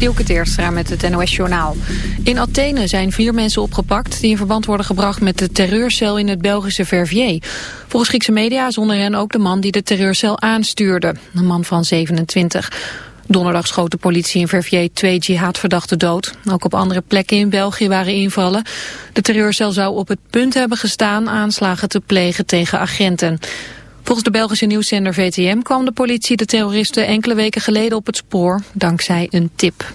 Dielke Teerstra met het NOS-journaal. In Athene zijn vier mensen opgepakt die in verband worden gebracht met de terreurcel in het Belgische Verviers. Volgens Griekse media zonder hen ook de man die de terreurcel aanstuurde, een man van 27. Donderdag schoot de politie in Verviers twee jihadverdachten dood. Ook op andere plekken in België waren invallen. De terreurcel zou op het punt hebben gestaan aanslagen te plegen tegen agenten. Volgens de Belgische nieuwszender VTM kwam de politie de terroristen enkele weken geleden op het spoor, dankzij een tip.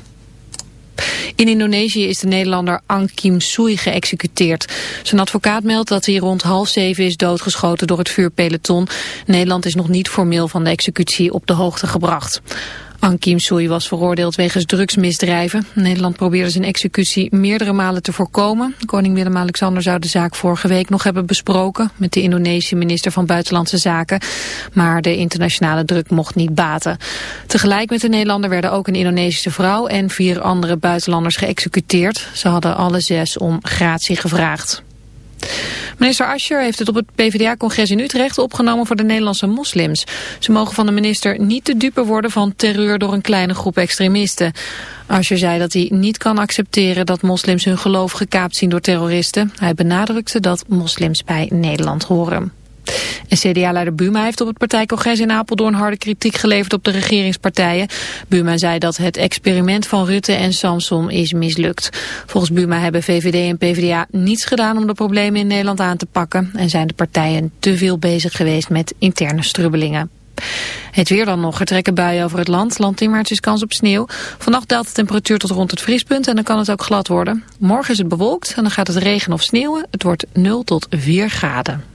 In Indonesië is de Nederlander Ang Kim Sui geëxecuteerd. Zijn advocaat meldt dat hij rond half zeven is doodgeschoten door het vuurpeloton. Nederland is nog niet formeel van de executie op de hoogte gebracht. Ang Kim Sui was veroordeeld wegens drugsmisdrijven. Nederland probeerde zijn executie meerdere malen te voorkomen. Koning Willem-Alexander zou de zaak vorige week nog hebben besproken... met de Indonesische minister van Buitenlandse Zaken. Maar de internationale druk mocht niet baten. Tegelijk met de Nederlander werden ook een Indonesische vrouw... en vier andere buitenlanders geëxecuteerd. Ze hadden alle zes om gratie gevraagd. Minister Ascher heeft het op het PvdA-congres in Utrecht opgenomen voor de Nederlandse moslims. Ze mogen van de minister niet te dupe worden van terreur door een kleine groep extremisten. Ascher zei dat hij niet kan accepteren dat moslims hun geloof gekaapt zien door terroristen. Hij benadrukte dat moslims bij Nederland horen. En CDA-leider Buma heeft op het partijcongres in Apeldoorn harde kritiek geleverd op de regeringspartijen. Buma zei dat het experiment van Rutte en Samson is mislukt. Volgens Buma hebben VVD en PvdA niets gedaan om de problemen in Nederland aan te pakken en zijn de partijen te veel bezig geweest met interne strubbelingen. Het weer dan nog. Er trekken buien over het land. Landinwaarts is kans op sneeuw. Vannacht daalt de temperatuur tot rond het vriespunt en dan kan het ook glad worden. Morgen is het bewolkt en dan gaat het regen of sneeuwen. Het wordt 0 tot 4 graden.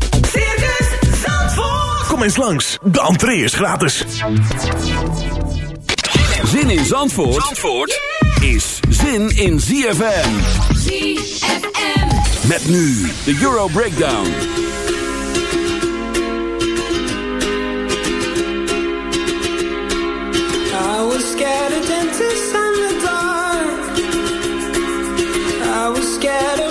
Kom eens langs, de entree is gratis. Zin in Zandvoort, Zandvoort is zin in ZFM. ZFM. Met nu de Euro Breakdown. I was scared of dentists and the dark. I was scared of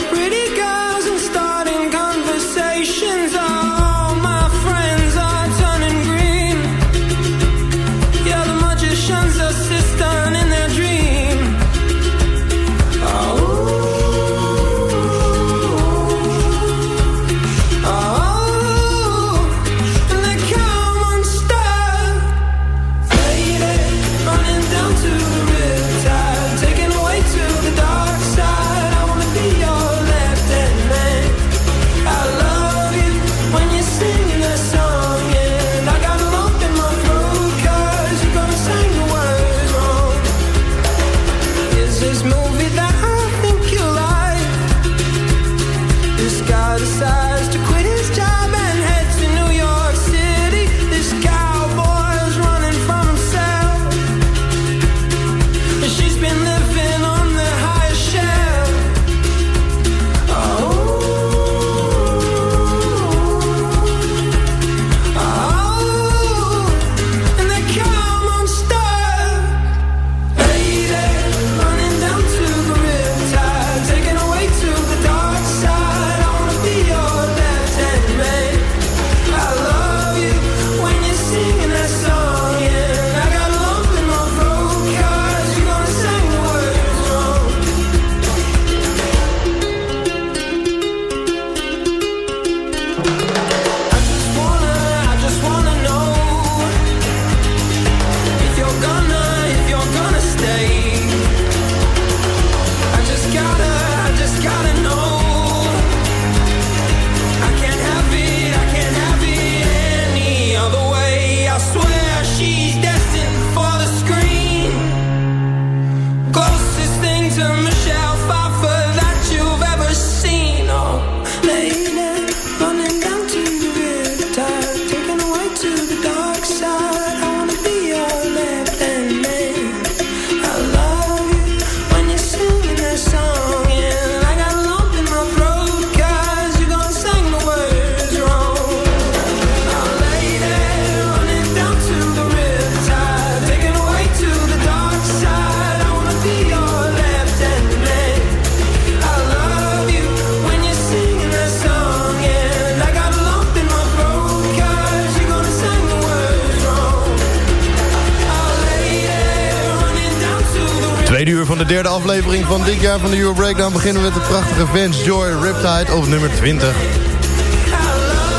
de derde aflevering van dit jaar van de Euro Breakdown... beginnen we met de prachtige Vance Joy Riptide op nummer 20.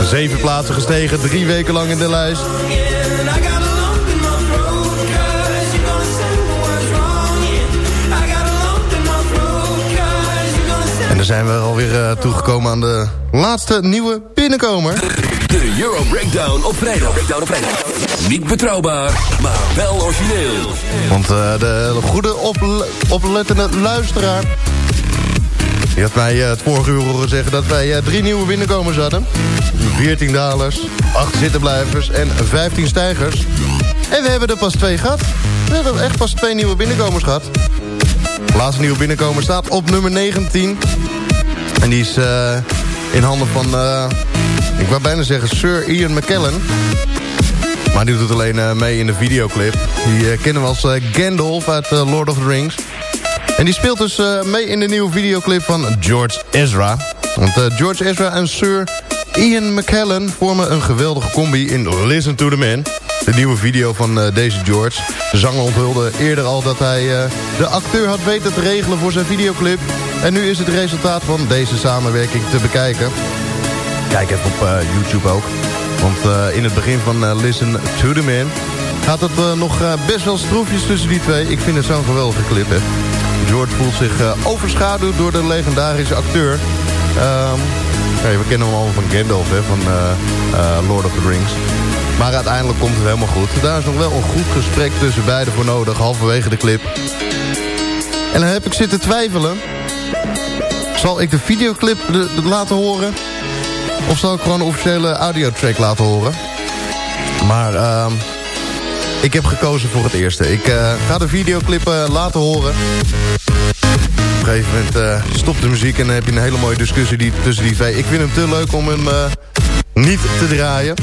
Zeven plaatsen gestegen, drie weken lang in de lijst. En dan zijn we alweer uh, toegekomen aan de laatste nieuwe binnenkomer. De Euro Breakdown op vrijdag. Breakdown op vrijdag. Niet betrouwbaar, maar wel origineel. Want uh, de goede opl oplettende luisteraar... Die had mij uh, het vorige uur horen zeggen dat wij uh, drie nieuwe binnenkomers hadden. 14 dalers, 8 zittenblijvers en 15 stijgers. En we hebben er pas twee gehad. We hebben echt pas twee nieuwe binnenkomers gehad. De laatste nieuwe binnenkomer staat op nummer 19. En die is in handen van, ik wou bijna zeggen, Sir Ian McKellen. Maar die doet alleen uh, mee in de videoclip. Die uh, kennen we als uh, Gandalf uit Lord of the Rings. En die speelt dus mee in de nieuwe videoclip van George Ezra. Want George Ezra en Sir Ian McKellen vormen een geweldige combi in Listen to the Man. De nieuwe video van deze George. De zanger onthulde eerder al dat hij de acteur had weten te regelen voor zijn videoclip. En nu is het resultaat van deze samenwerking te bekijken. Kijk even op YouTube ook. Want uh, in het begin van uh, Listen to the Man gaat het uh, nog best wel stroefjes tussen die twee. Ik vind het zo'n geweldige clip. George voelt zich overschaduwd door de legendarische acteur. Hey, we kennen hem allemaal van Gandalf, hè, van Lord of the Rings. Maar uiteindelijk komt het helemaal goed. Daar is nog wel een goed gesprek tussen beiden voor nodig, halverwege de clip. En dan heb ik zitten twijfelen. Zal ik de videoclip laten horen... Of zal ik gewoon een officiële audiotrack laten horen? Maar uh, ik heb gekozen voor het eerste. Ik uh, ga de videoclip uh, laten horen. Op een gegeven moment uh, stopt de muziek en dan heb je een hele mooie discussie die, tussen die twee. Ik vind hem te leuk om hem niet te draaien.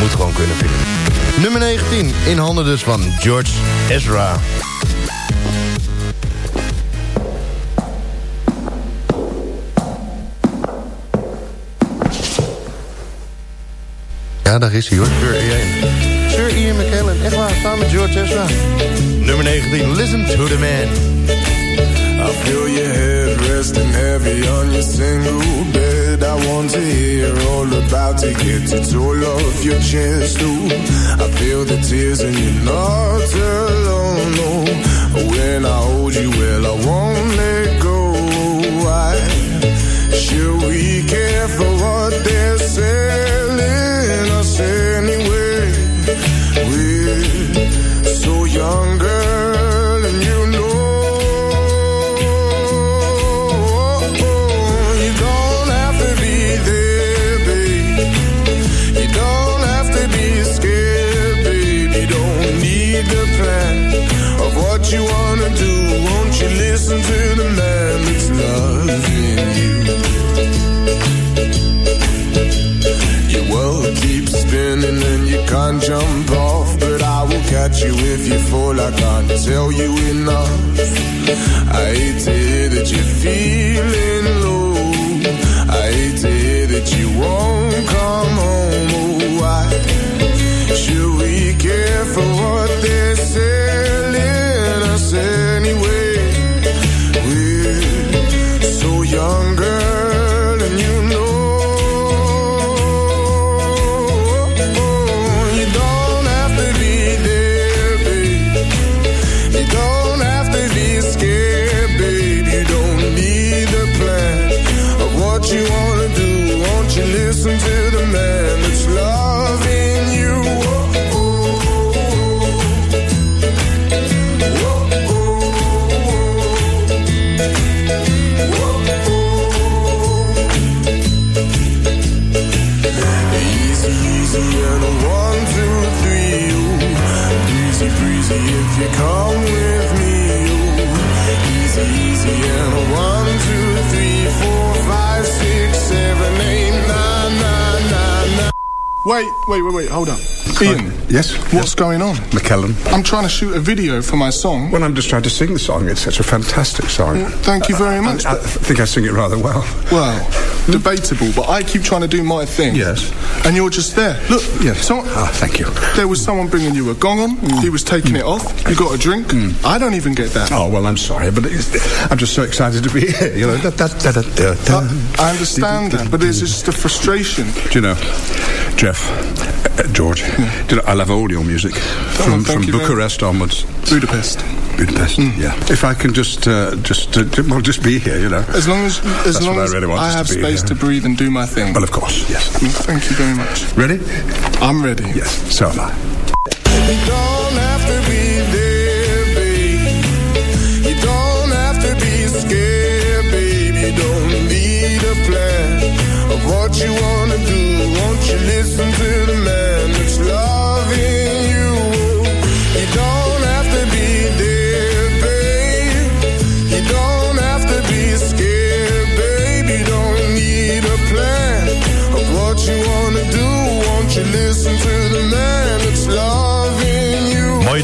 Moet gewoon kunnen vinden. Nummer 19, in handen dus van George Ezra. Ja, daar is hij hoor. Sir Ian. Sir Ian McKellen. Echt waar, samen met George Ezra. Nummer 19, Listen to the Man. I feel your head resting heavy on your single bed. I want to hear all about it, get it all off your chest too. I feel the tears and you're not alone. No. When I hold you, well, I won't let go. Why should we care for what they're selling listen to be there, babe. You don't have to be scared, babe. You don't need the and you can't jump off, but I will catch you if you fall. I can't tell you enough. I hate to hear that you're feeling low. I hate to hear that you won't come home. Oh, why should we care for what they're selling Wait, wait, wait, wait, hold up. Ian. Yes? What's going on? McKellen. I'm trying to shoot a video for my song. Well, I'm just trying to sing the song. It's such a fantastic song. Well, thank you very much. I, I think I sing it rather well. Well, debatable, but I keep trying to do my thing. Yes. And you're just there. Look, Yes. so, Ah, thank you. there was someone bringing you a gong on. Mm. He was taking mm. it off. You got a drink. Mm. I don't even get that. Oh, well, I'm sorry, but it's, I'm just so excited to be here. You know, da, da, da. I, I understand that, but it's just a frustration. Do you know, Jeff, uh, George, do you know, I love all your music. From, thank from you very Bucharest onwards. Budapest. Budapest, yeah. If I can just, uh, just, uh, ju- well, just be here, you know. As long as, as That's long what I as really want I us to have space yeah. to breathe and do my thing. Well, of course, yes. Thank you very much. Ready? I'm ready. Yes, so am I.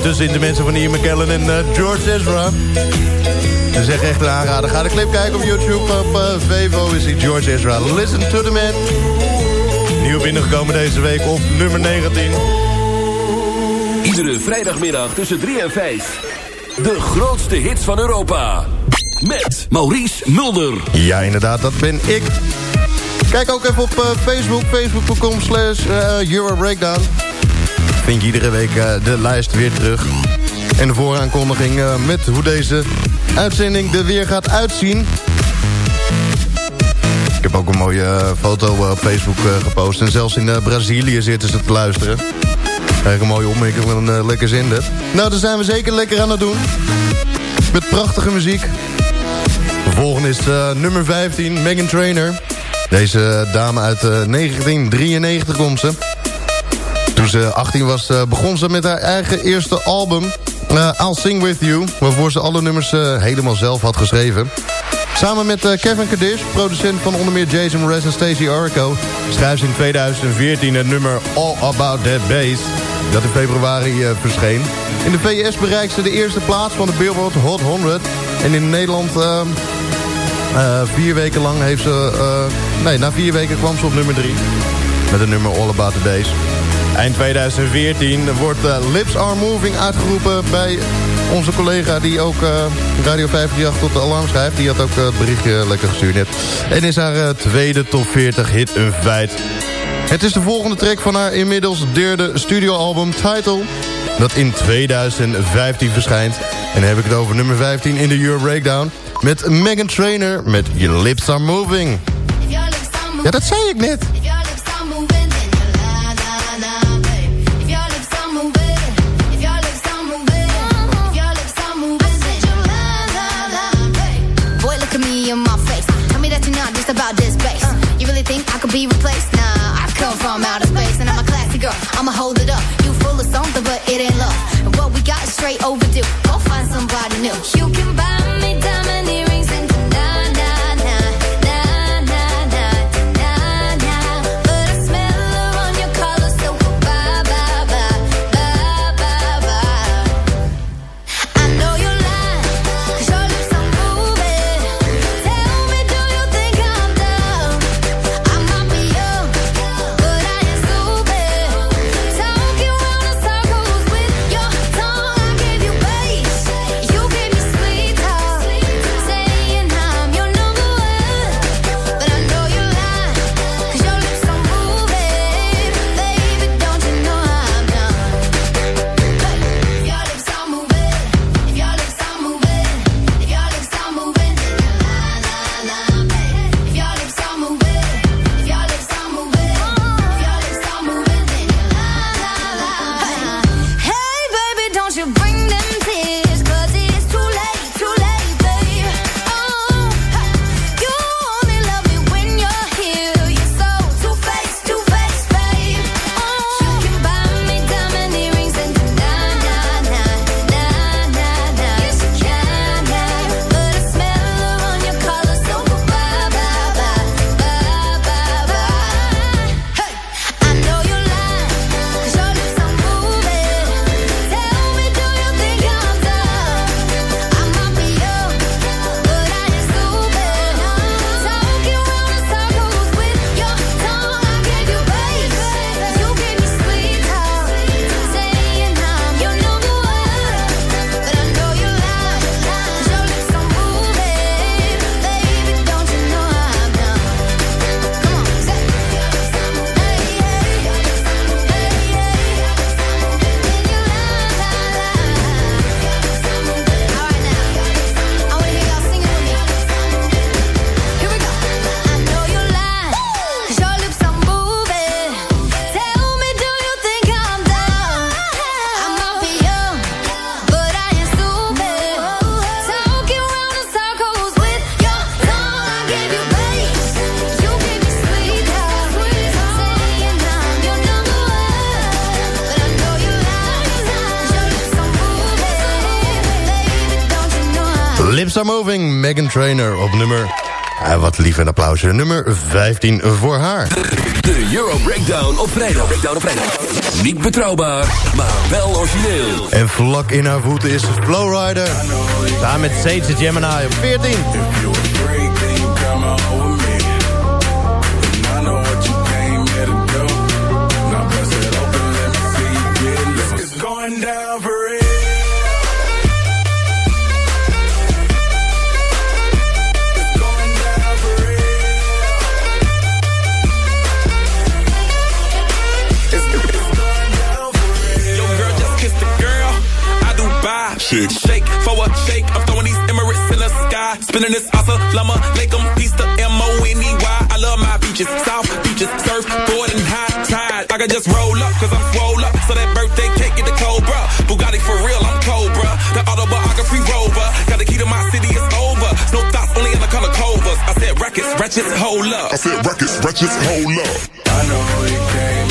tussen in de mensen van Ian McKellen en eh, George Ezra. Ze zeggen echt een aanrader. Ga de clip kijken op YouTube. Op eh, Vevo is die George Ezra. Listen to the man. Nieuw binnengekomen deze week op nummer 19. Iedere vrijdagmiddag tussen 3 en 5. De grootste hits van Europa. Met Maurice Mulder. Ja, inderdaad, dat ben ik. Kijk ook even op eh, Facebook. Facebook.com slash Euro Breakdown. Vind je iedere week eh, de lijst weer terug. En de vooraankondiging eh, met hoe deze uitzending er weer gaat uitzien. Ik heb ook een mooie eh, foto op Facebook gepost. En zelfs in Brazilië zitten ze te luisteren. Krijg een mooie opmerking van een lekker zender. Nou, daar zijn we zeker lekker aan het doen. Met prachtige muziek. De volgende is nummer 15, Megan Trainer. Deze dame uit eh, 1993 komt ze. Toen ze 18 was, eh, begon ze met haar eigen eerste album... eh, I'll Sing With You... waarvoor ze alle nummers eh, helemaal zelf had geschreven. Samen met Kevin Kadish, producent van onder meer Jason Mraz en Stacey Orico... schrijft ze in 2014 het nummer All About That Bass... dat in februari verscheen. In de VS bereikt ze de eerste plaats van de Billboard Hot 100... en in Nederland... eh, vier weken lang heeft ze... nee, na vier weken kwam ze op nummer 3. Met het nummer All About The Bass. Eind 2014 wordt eh, Lips Are Moving uitgeroepen bij onze collega... die ook eh, Radio 538 tot de alarm schrijft. Die had ook eh, het berichtje lekker gestuurd net. En is haar tweede top 40 hit een feit. Het is de volgende track van haar inmiddels derde studioalbum Title... dat in 2015 verschijnt. En dan heb ik het over nummer 15 in de Euro Breakdown... met Megan Trainer met Your Lips Are Moving. Ja, dat zei ik net. Straight overdue. Go find somebody new. You can Megan Trainer op nummer... Uh, wat lief en applausje, nummer 15 voor haar. De Euro Breakdown op vrijdag. Breakdown op vrijdag. Niet betrouwbaar, maar wel origineel. En vlak in haar voeten is Flowrider. Samen met Sage Gemini op 14. Buy. Shake. Shake for a shake. I'm throwing these Emirates in the sky. Spinning this asa llama. Lake 'em, piece the M-O-N-E-Y. I love my beaches. South beaches. Surfboard and high tide. I can just roll up, cause I'm swole up. So that birthday cake get the Cobra. Bugatti for real, I'm Cobra. The autobiography rover. Got the key to my city, it's over. No thoughts, only in the color covers. I said rackets, ratchets, hold up. I said records, records, hold up. I know you came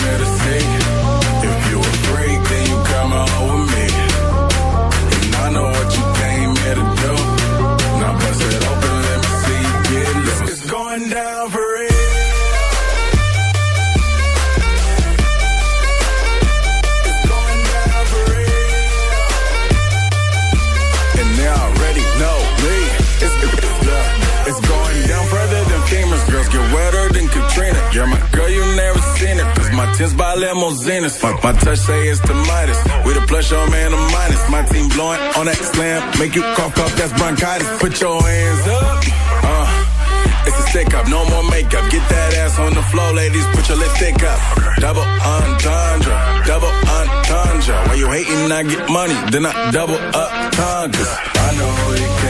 it. Tins by limousines. My, my touch say it's the Midas. We the plus, your man, a minus. My team blowing on that slam. Make you cough, cough, that's bronchitis. Put your hands up. Uh, it's a stick up, no more makeup. Get that ass on the floor, ladies. Put your lipstick up. Double entendre, double entendre. Why you hating? I get money, then I double up conquers. I know you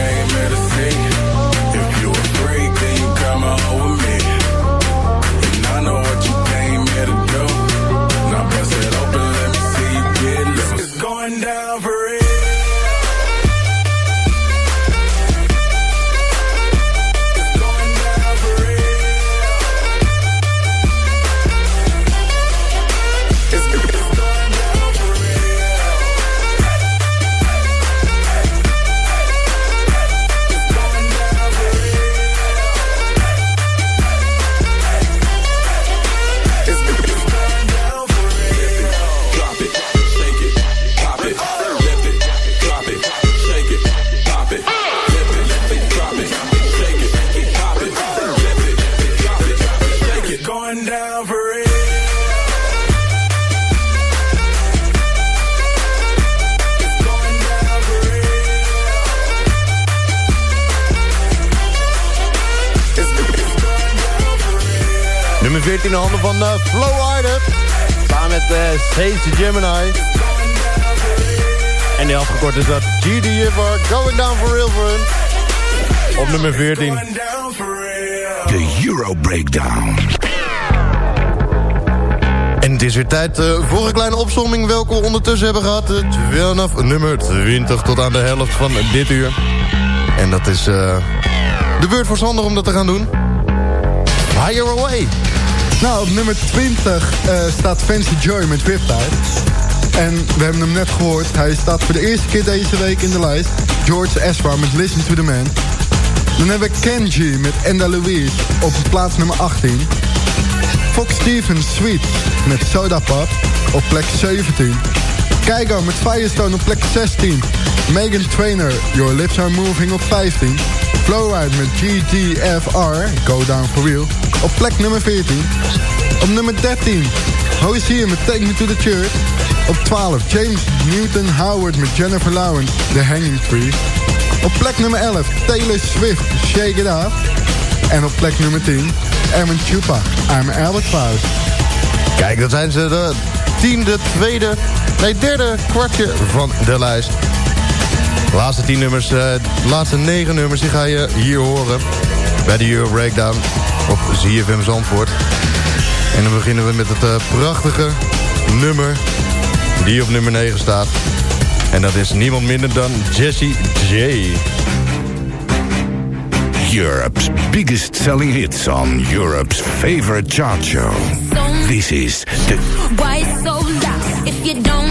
14. Going down for real. De Euro Breakdown. En het is weer tijd eh, voor een kleine opsomming welke we ondertussen hebben gehad. Uh, vanaf nummer 20 tot aan de helft van dit uur. En dat is eh, de beurt voor Sander om dat te gaan doen. Higher Away. Nou, op nummer 20 eh, staat Fancy Joy met Riptide. En we hebben hem net gehoord. Hij staat voor de eerste keer deze week in de lijst. George Ezra met Listen to the Man. Dan hebben we Kenji met Enda Louise op plaats nummer 18. Fox Stevens Sweet met Soda Pop op plek 17. Keigo met Firestone op plek 16. Megan Trainer, Your Lips Are Moving op 15. Flowride met GTFR, Go Down For Real, op plek nummer 14. Op nummer 13, Hosier met Take Me To The Church. Op 12, James Newton Howard met Jennifer Lawrence, The Hanging Tree. Op plek nummer 11, Taylor Swift, Shake It Off. En op plek nummer 10, Erwin Chupa, I'm Albatross. Kijk, dat zijn ze de tiende, tweede, nee derde kwartje van de lijst. De laatste tien nummers, eh, de laatste negen nummers, die ga je hier horen. Bij de Euro Breakdown op ZFM Zandvoort. En dan beginnen we met het eh, prachtige nummer die op nummer 9 staat. En dat is niemand minder dan Jessie J. Europe's biggest selling hits on Europe's favorite chart show. This is the Why so loud? If you don't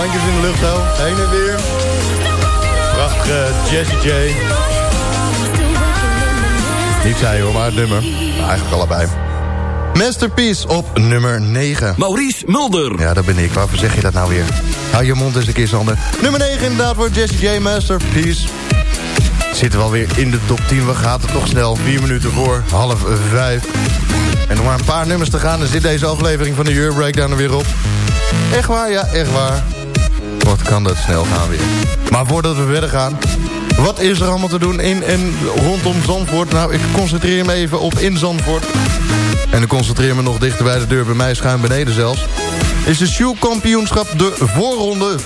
Handjes in de lucht zo. Heen en weer. Prachtige Jessie J. Niet zij hoor, maar het nummer. Nou, eigenlijk allebei. Masterpiece op nummer 9. Maurice Mulder. Ja, dat ben ik. Waarvoor zeg je dat nou weer? Hou je mond eens een keer, Sander. Nummer 9 inderdaad voor Jessie J. Masterpiece. Zitten we alweer in de top 10. We gaan het toch snel. 4 minuten voor half 5. En nog maar een paar nummers te gaan. Dan zit deze aflevering van de Euro Breakdown er weer op. Echt waar? Ja, echt waar. Kan dat snel gaan weer. Maar voordat we verder gaan... Wat is er allemaal te doen in en rondom Zandvoort? Nou, ik concentreer me even op in Zandvoort. En ik concentreer me nog dichter bij de deur, bij mij schuin beneden zelfs. Is de Sjoelkampioenschap de voorronde.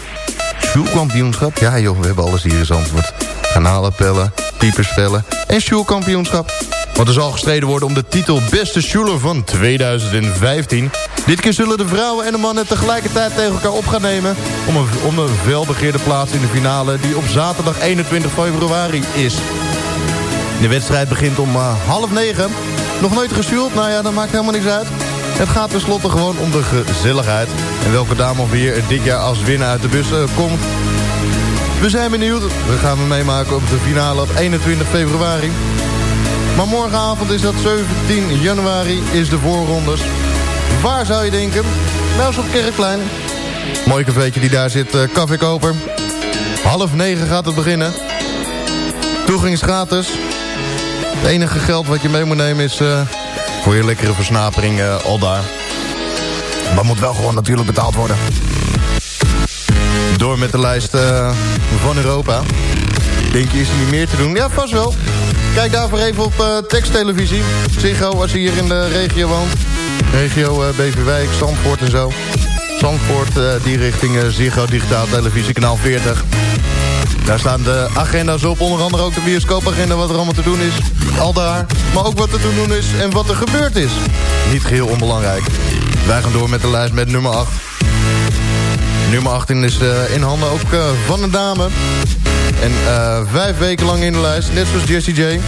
Sjoelkampioenschap? Ja joh, we hebben alles hier in Zandvoort. Garnalenpellen, pieperspellen en Sjoelkampioenschap. Want er zal gestreden worden om de titel Beste Sjoeler van 2015. Dit keer zullen de vrouwen en de mannen tegelijkertijd tegen elkaar op gaan nemen... om een, om een welbegeerde plaats in de finale die op zaterdag 21 februari is. De wedstrijd begint om eh, half negen. Nog nooit gesjoeld? Nou ja, dat maakt helemaal niks uit. Het gaat tenslotte gewoon om de gezelligheid. En welke dame of heer er dit jaar als winnaar uit de bus komt... We zijn benieuwd. We gaan we meemaken op de finale op 21 februari. Maar morgenavond is dat 17 januari, is de voorrondes. Waar zou je denken? Nou, eens op Kerkplein. Mooi cafeetje die daar zit, uh, Café Koper. Half negen gaat het beginnen. Toegang is gratis. Het enige geld wat je mee moet nemen is uh, voor je lekkere versnapering uh, al daar. Maar moet wel gewoon natuurlijk betaald worden. Door met de lijst van Europa. Denk je, is er niet meer te doen? Ja, vast wel. Kijk daarvoor even op teksttelevisie. Ziggo, als je hier in de regio woont. Regio uh, Beverwijk, Zandvoort en zo. Zandvoort, uh, die richting Ziggo Digitaal Televisie, kanaal 40. Daar staan de agenda's op, onder andere ook de bioscoopagenda... wat er allemaal te doen is, al daar. Maar ook wat er te doen is en wat er gebeurd is. Niet geheel onbelangrijk. Wij gaan door met de lijst met nummer 8. Nummer 18 is in handen ook van een dame. En uh, vijf weken lang in de lijst, net zoals Jessie J.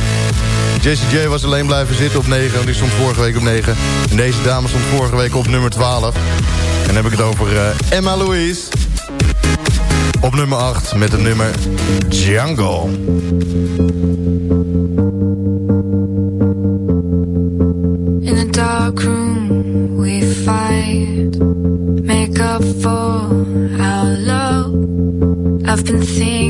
Jessie J was alleen blijven zitten op 9, want die stond vorige week op 9. En deze dame stond vorige week op nummer 12. En dan heb ik het over Emma Louise. Op nummer 8 met het nummer Django. In a dark room we fight Make up for our love I've been thinking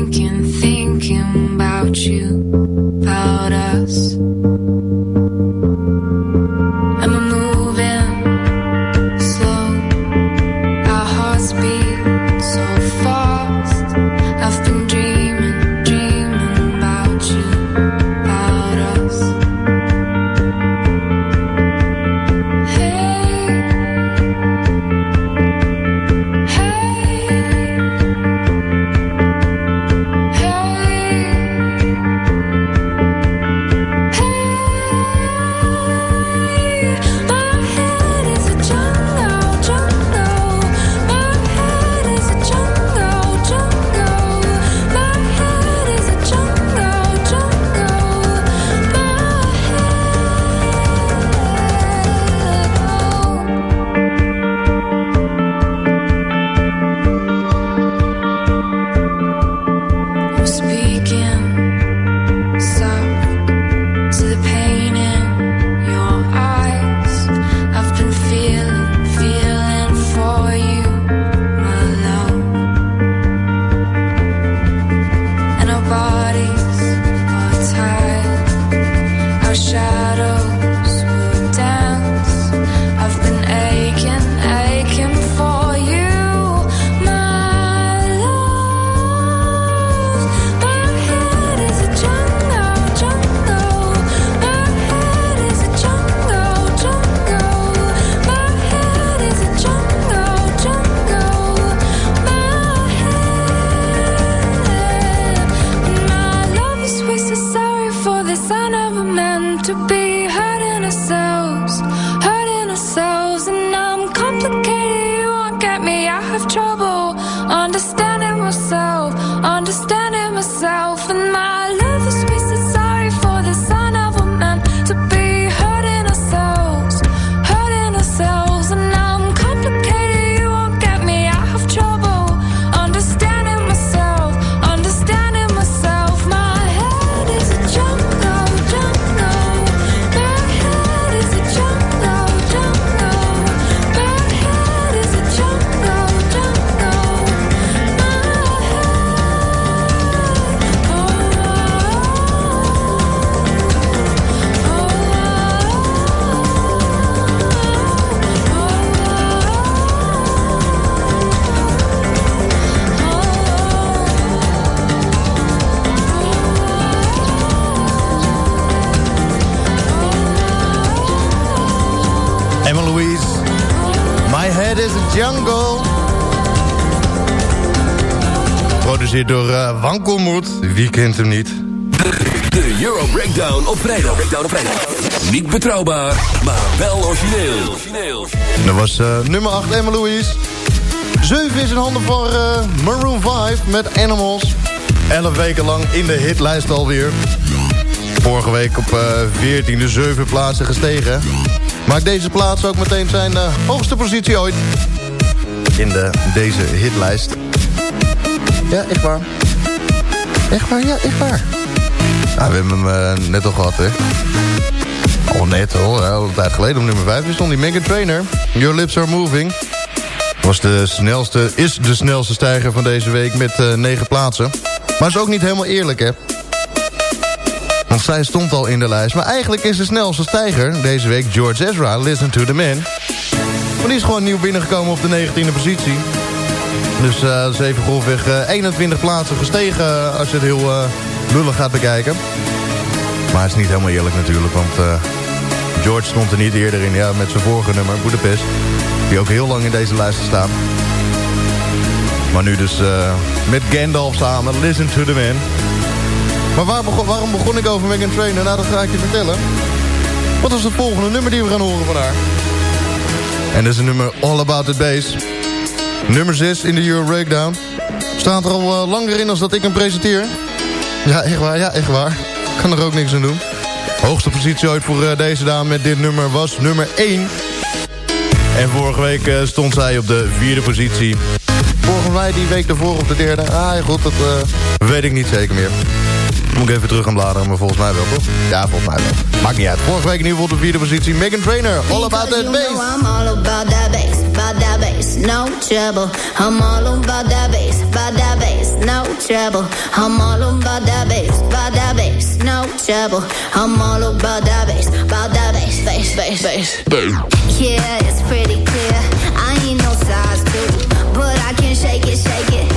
Door uh, Wankelmoed. Wie kent hem niet? De Euro Breakdown op vrijdag. Breakdown op vrijdag. Niet betrouwbaar, maar wel origineel. Dat was uh, nummer 8 Emma Louise. 7 is in handen van uh, Maroon 5 met Animals. 11 weken lang in de hitlijst alweer. Vorige week op uh, 14 de 7 plaatsen gestegen. Maakt deze plaats ook meteen zijn hoogste positie ooit. In de, deze hitlijst. Ja, echt waar. Echt waar, ja, echt waar. We hebben hem uh, net al gehad, hè. Al net al, tijd geleden op nummer 5 stond die Megan Trainer. Your Lips Are Moving. Was de snelste, is de snelste stijger van deze week met uh, 9 plaatsen. Maar is ook niet helemaal eerlijk, hè. Want zij stond al in de lijst. Maar eigenlijk is de snelste stijger deze week George Ezra, Listen to the Man. Maar die is gewoon nieuw binnengekomen op de 19e positie. Dus uh, dat is even grofweg uh, 21 plaatsen gestegen als je het heel uh, lullig gaat bekijken. Maar het is niet helemaal eerlijk natuurlijk, want uh, George stond er niet eerder in. Ja, met zijn vorige nummer, Budapest. Die ook heel lang in deze lijst staan. Maar nu dus met Gandalf samen, Listen to the Man. Maar waarom begon ik over Megan Trainor? Nou, dat ga ik je vertellen. Wat is het volgende nummer die we gaan horen van haar? En dat is een nummer All About The Bass. Nummer 6 in de Euro Breakdown. Staat er al uh, langer in als dat ik hem presenteer. Ja, echt waar, ja, echt waar. Kan er ook niks aan doen. Hoogste positie ooit voor uh, deze dame met dit nummer was nummer 1. En vorige week uh, stond zij op de vierde positie. Volgens mij die week daarvoor op de derde. Ah, ja, goed, dat weet ik niet zeker meer. Moet ik even terug gaan bladeren, maar volgens mij wel, toch? Ja, volgens mij wel. Maakt niet uit. Vorige week in ieder geval op de vierde positie. Megan Trainer, All About That Bass. I'm all about that bass, about that bass, no trouble. I'm all about that bass, about that bass, no trouble. I'm all about that bass, about that bass, no trouble. I'm all about that bass, about that bass, bass, bass, bass. Yeah, it's pretty clear. I ain't no size two, but I can shake it, shake it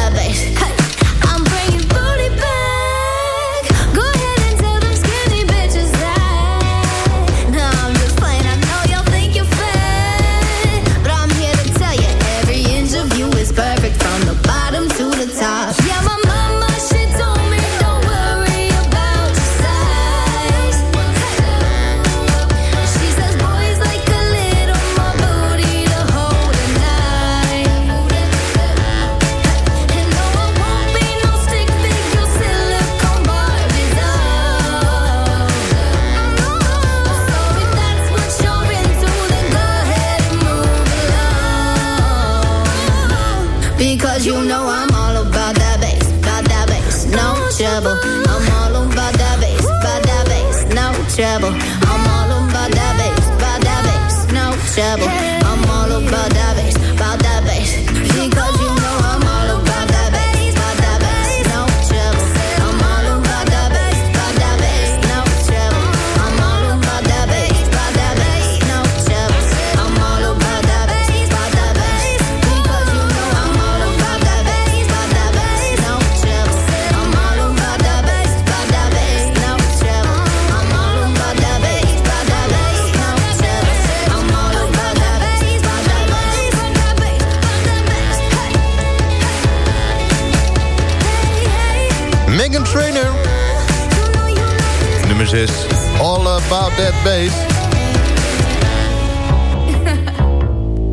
About That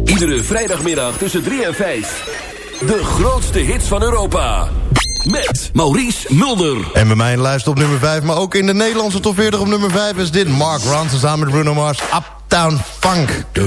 Iedere vrijdagmiddag tussen 3 en 5. De grootste hits van Europa. Met Maurice Mulder. En bij mij luistert op nummer 5, maar ook in de Nederlandse top 40 op nummer 5 is dit Mark Ronson samen met Bruno Mars. Uptown Funk. Do,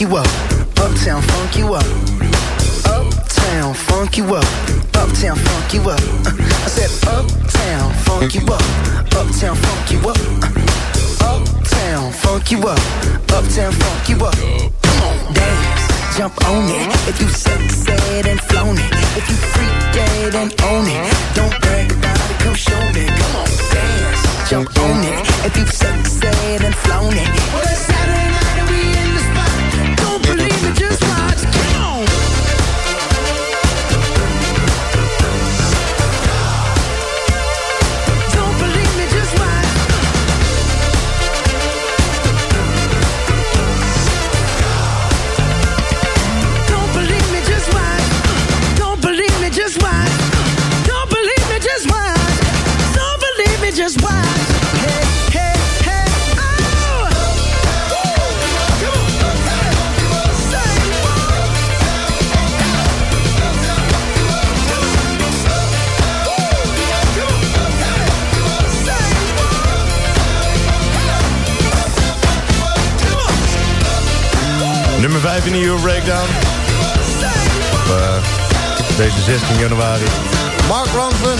you up. Breakdown. Op, eh, deze 16 januari. Mark Ronson.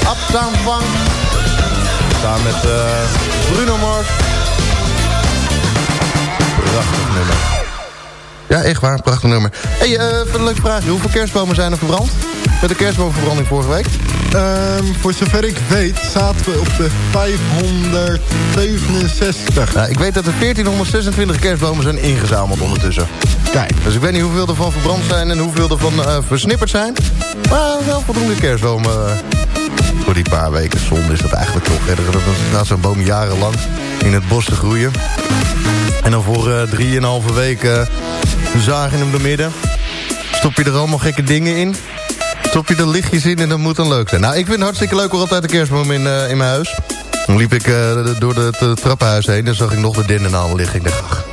Uptown Funk. Samen met uh, Bruno Mars. Prachtig nummer. Ja, echt waar. Prachtig nummer. hey, uh, een leuk vraag. Hoeveel kerstbomen zijn er verbrand? Met de kerstboomverbranding vorige week? Ehm, voor zover ik weet zaten we op de 567. Nou, ik weet dat er 1426 kerstbomen zijn ingezameld ondertussen. Kijk. Dus ik weet niet hoeveel er van verbrand zijn en hoeveel er van eh, versnipperd zijn. Maar wel voldoende kerstbomen eh, voor die paar weken. Zonde is dat eigenlijk toch. Hè. Dat gaat zo'n boom jarenlang in het bos te groeien. En dan voor eh, drieënhalve weken zagen hem door midden. Stop je er allemaal gekke dingen in. Stop je er lichtjes in en dat moet dan leuk zijn. Nou, ik vind het hartstikke leuk hoor altijd een kerstboom in, eh, in mijn huis. Dan liep ik eh, door de- het trappenhuis heen. Dan zag ik nog de dennennamen liggen. Ik dacht, ach.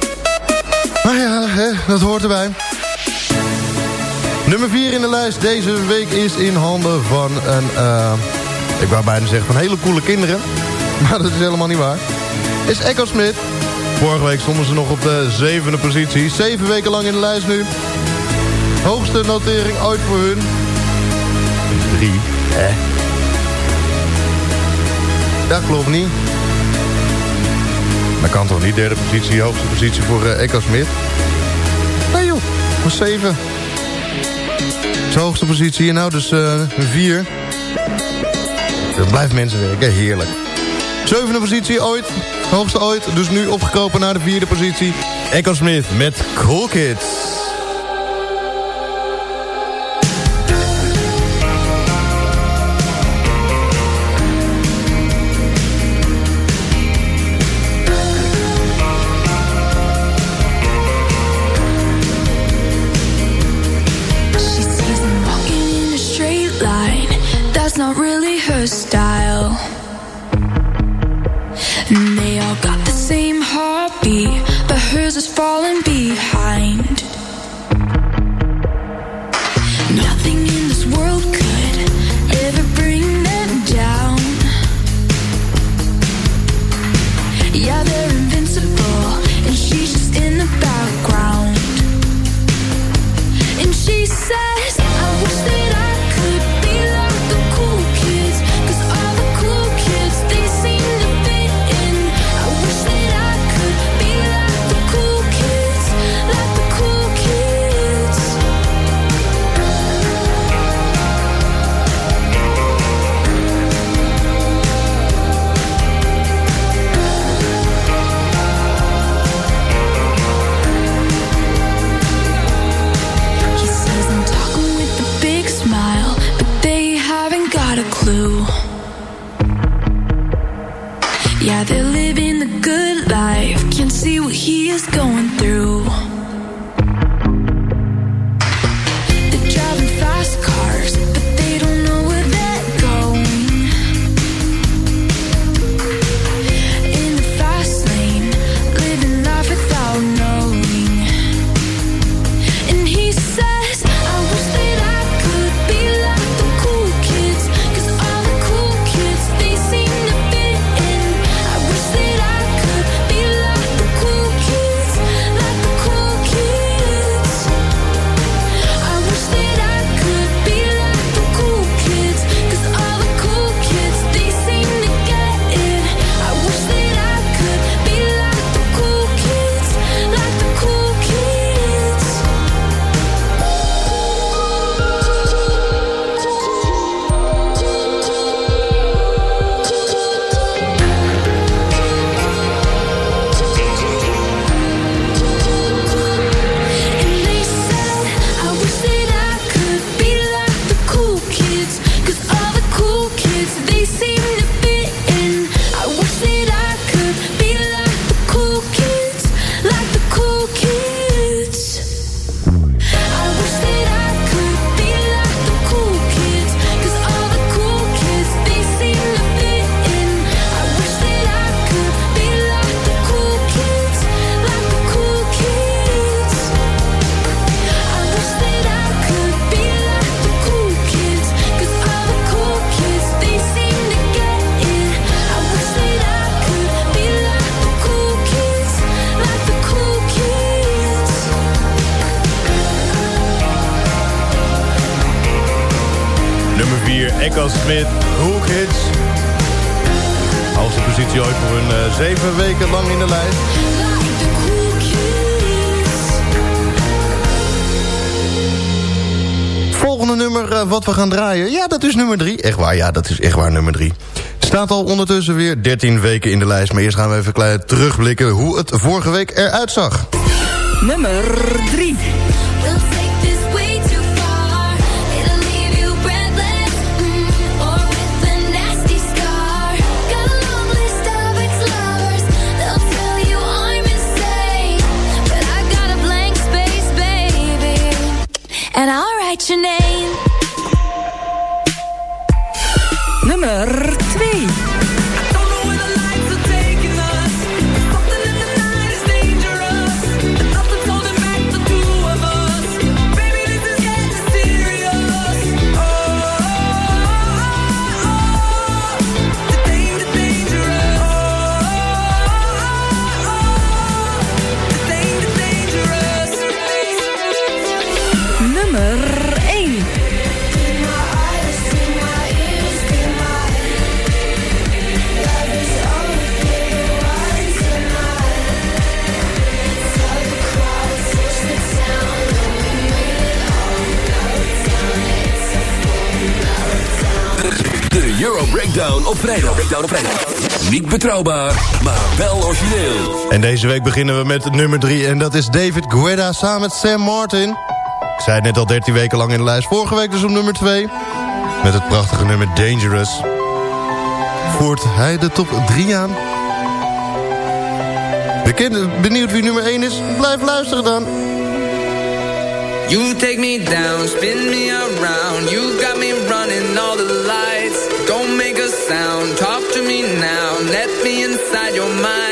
Maar ja, hè, dat hoort erbij. Nummer 4 in de lijst deze week is in handen van een... eh, ik wou bijna zeggen van hele coole kinderen. Maar dat is helemaal niet waar. Is Echo Smith. Vorige week stonden ze nog op de zevende positie. Zeven weken lang in de lijst nu. Hoogste notering ooit voor hun. Hè? Dat klopt niet. Dat kan toch niet? Derde positie, hoogste positie voor eh, Echo Smith. Nee joh, voor zeven. Zijn hoogste positie, nou dus eh, een vier. Dat blijft mensen werken, heerlijk. Zevende positie ooit, hoogste ooit. Dus nu opgekropen naar de vierde positie. Echo Smith met Cool Kids. Is going Nummer 4, Echo Smith, Cool Kids. Hoogste positie ooit voor hun eh, zeven weken lang in de lijst. volgende nummer eh, wat we gaan draaien... ja, dat is nummer 3. Echt waar, ja, dat is echt waar nummer 3. Staat al ondertussen weer 13 weken in de lijst. Maar eerst gaan we even klein terugblikken hoe het vorige week eruit zag. Nummer 3. And I'll write your name. Nummer 2. Nummer Euro Breakdown op vrijdag. Breakdown op vrijdag. Niet betrouwbaar, maar wel origineel. En deze week beginnen we met nummer 3 en dat is David Guetta samen met Sam Martin. Ik zei het net al 13 weken lang in de lijst. Vorige week dus op nummer 2. Met het prachtige nummer Dangerous. Voert hij de top 3 aan? Bekend, benieuwd wie nummer 1 is? Blijf luisteren dan. You take me down, spin me around. You got me running all the lights. Make a sound, talk to me now. Let me inside your mind.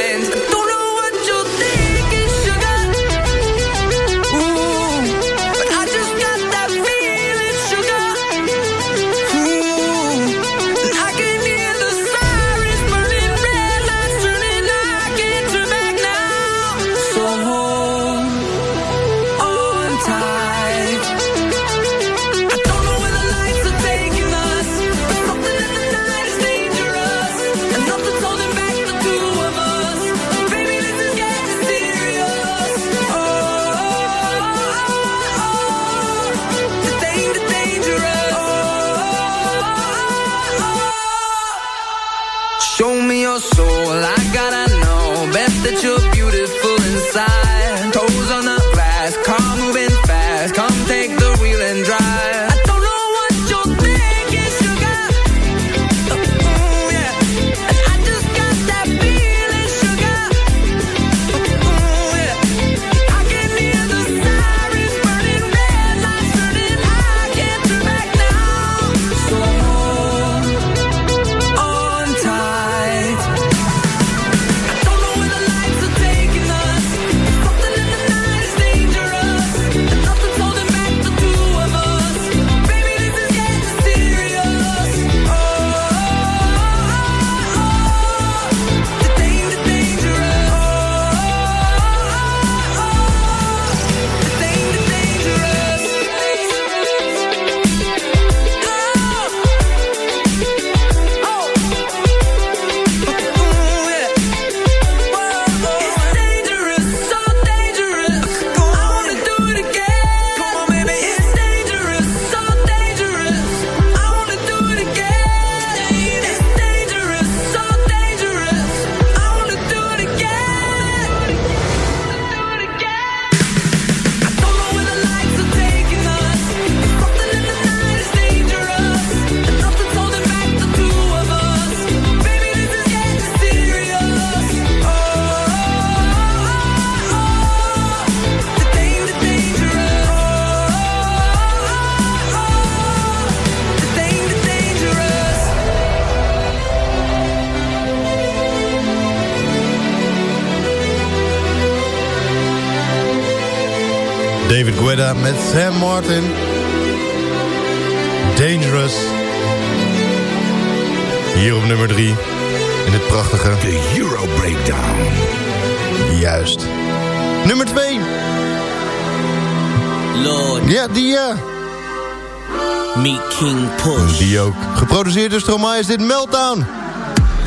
Guetta met Sam Martin. Dangerous. Hier op nummer 3. In het prachtige... De Euro Breakdown. Juist. Nummer 2. Lord. Ja, die ja. Meet King Push. Die ook. Geproduceerd door Stromae is dit Meltdown.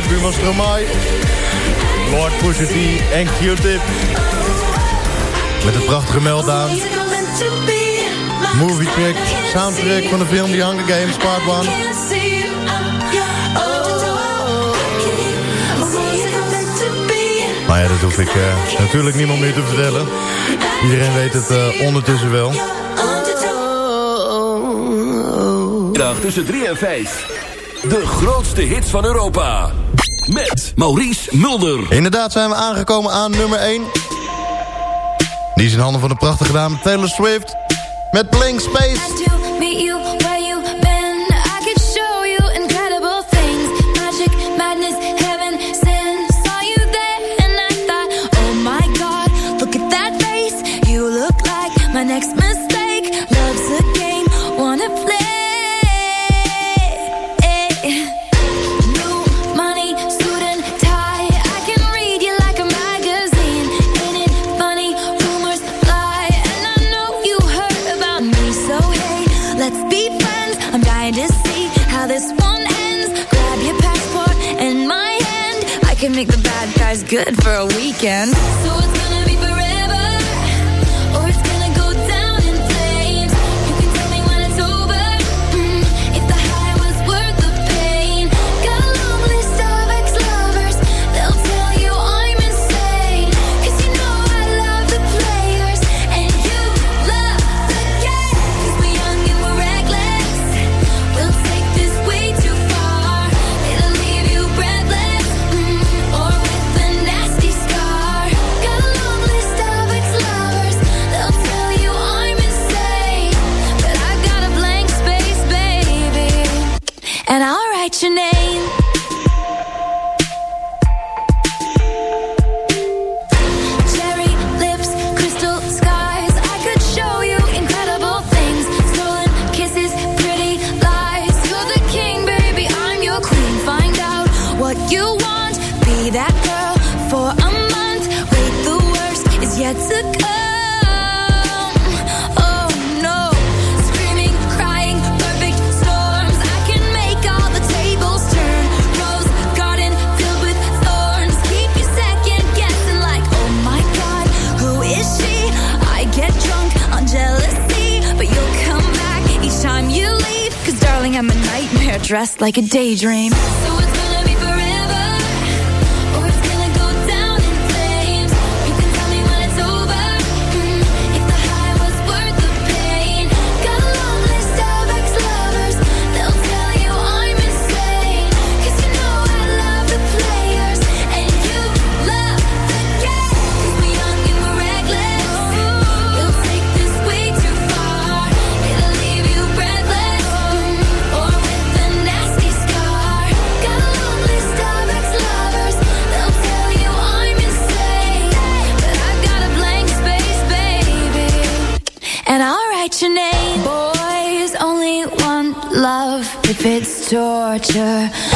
uit Buurman Stromae. Lord Pusha en Q-Tip. Met een prachtige meltdown. Movie trick, soundtrack van de film The Hunger Games Part 1. Maar ja, dat hoef ik eh, natuurlijk niemand meer te vertellen. Iedereen weet het eh, ondertussen wel. Dag tussen 3 en 5. De grootste hits van Europa met Maurice Mulder. Inderdaad zijn we aangekomen aan nummer 1. Die is in handen van de prachtige dame Taylor Swift. Met Blink Space. weekend. like a daydream. torture.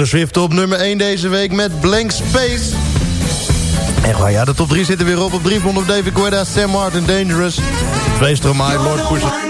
Taylor Swift op nummer 1 deze week met Blank Space. En waar ja, de top 3 zitten weer op. Op 3 op David Guetta, Sam Martin, Dangerous. Twee Stromae, Lord Pusher.